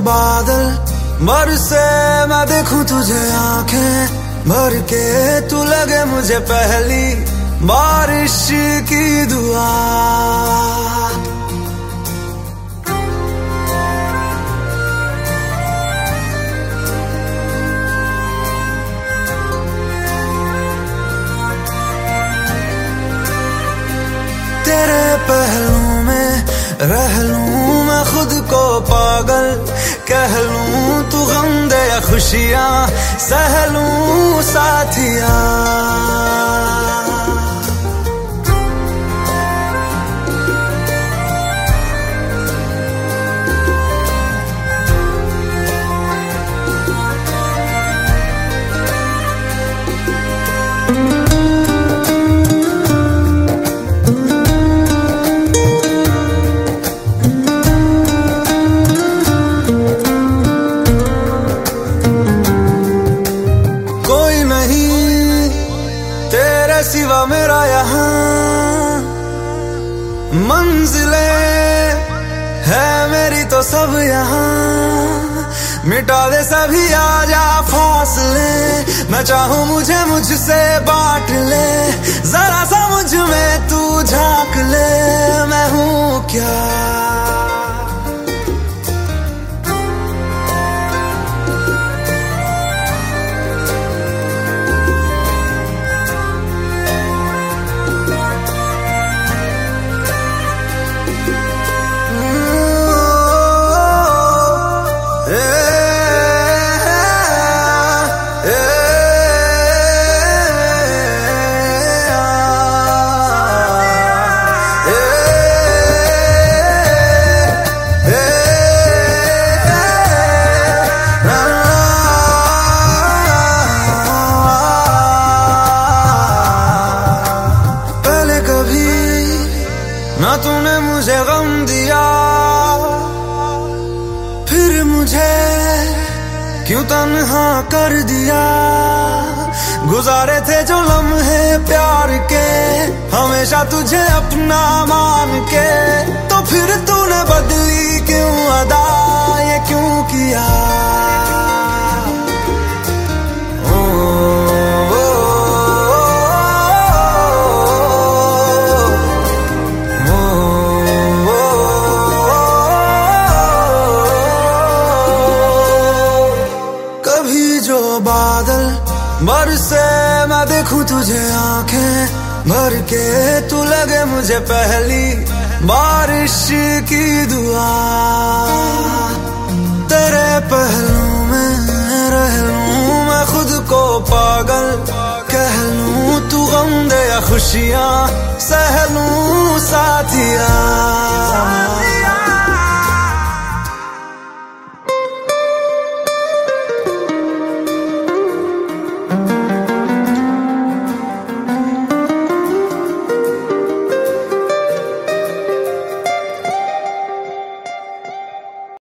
بادل، مر سے میں دیکھوں تجھے آنکھیں۔ بھر کے تو لگے مجھے پہلی بارش کی دعا۔ تیرے پہلو میں رہ لوں میں خود پاگل کہہ لوں تو غم دے خوشیاں سہلوں ساتھیاں۔ منزلیں ہے میری تو سب یہاں۔ مٹا دے سبھی آ جا فاصلے۔ میں چاہوں مجھے مجھ سے بانٹ لے ذرا سا مجھ میں نے مجھے غم دیا۔ پھر مجھے کیوں تنہا کر دیا؟ گزارے تھے جو لمحے پیار کے، ہمیشہ تجھے اپنا مان کے۔ تو بر سے میں دیکھوں تجھے آنکھیں بھر کے تو لگے مجھے پہلی بارش کی دعا تیرے پہلوں میں رہ لوں میں خود کو پاگل کہہ لوں تو غم دے یا خوشیاں سہ لوں ساتھیاں